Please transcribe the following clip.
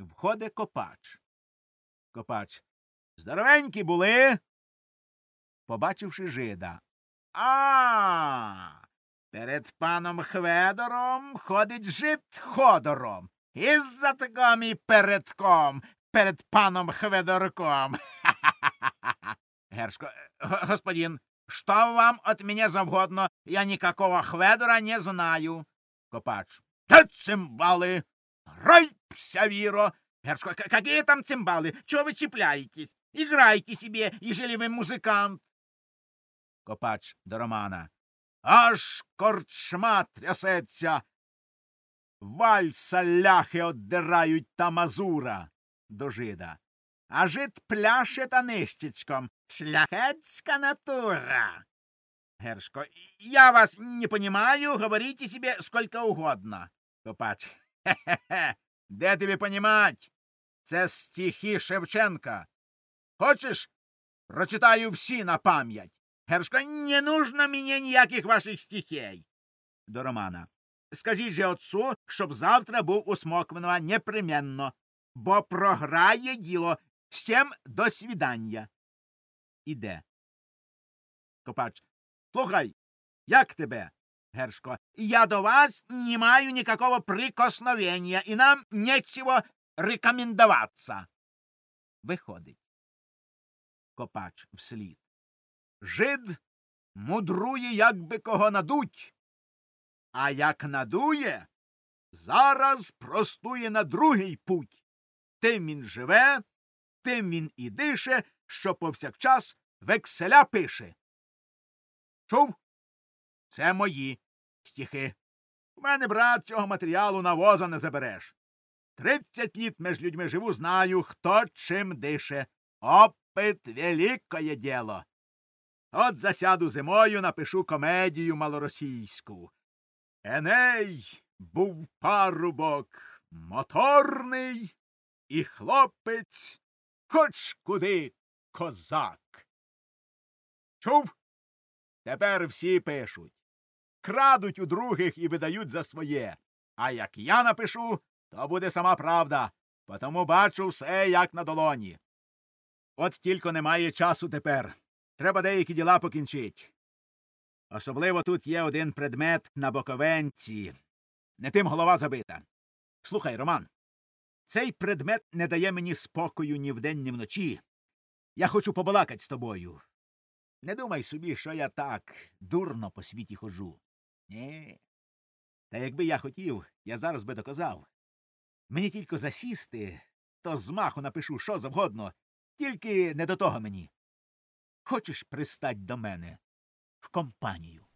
Входить копач. Копач. Здоровенькі були. Побачивши жида. А. Перед паном Хведором ходить жид ходором. Із-за того мій передком, перед паном Хведорком. Гершко, «Е, г- господин, что вам от меня завгодно? Я никакого Хведора не знаю. Копач. Да цимбалы! Рай, псявиро! Гершко, «К- какие там цимбалы? Чего вы цепляетесь? Играйте себе, ежели вы музыкант. Копач до Романа. Аж корчма трясеться. Вальса ляхи оддирають та мазура до жида. А жид пляше та нищечком. Шляхетська натура. Гершко, я вас не понимаю, говорите себе сколько угодно. Копач. Хе-хе-хе. Де тобі понімать? Це стихи Шевченка. Хочеш? Прочитаю всі на пам'ять. Гершко, не нужно мені ніяких ваших стихей. До Романа. Скажіть же отцу, щоб завтра був у Смоквинова непременно, бо програє діло. Всім до свідання. Іде. Копач. Слухай, як тебе? Гершко. Я до вас не маю никакого прикосновения, и нам нечего рекомендоваться. Виходить. Копач вслід. Жид мудрує, як би кого надуть. А як надує, зараз простує на другий путь. Тим він живе, тим він і дише, що повсякчас векселя пише. Чув? Це мої стихи. У мене, брат, цього матеріалу на воза не забереш. Тридцять літ меж людьми живу, знаю, хто чим дише. Опит великое діло. От засяду зимою, напишу комедію малоросійську. Еней був парубок моторний, і хлопець хоч куди козак. Чув? Тепер всі пишуть. Крадуть у других і видають за своє. А як я напишу, то буде сама правда, потому бачу все як на долоні. От тільки немає часу тепер. Треба деякі діла покінчить. Особливо тут є один предмет на боковенці. Не тим голова забита. Слухай, Роман, цей предмет не дає мені спокою ні вдень, ні вночі. Я хочу побалакать з тобою. Не думай собі, що я так дурно по світі ходжу. Ні. Та якби я хотів, я зараз би доказав. Мені тільки засісти, то з маху напишу що завгодно, тільки не до того мені. Хочеш пристать до мене в компанію?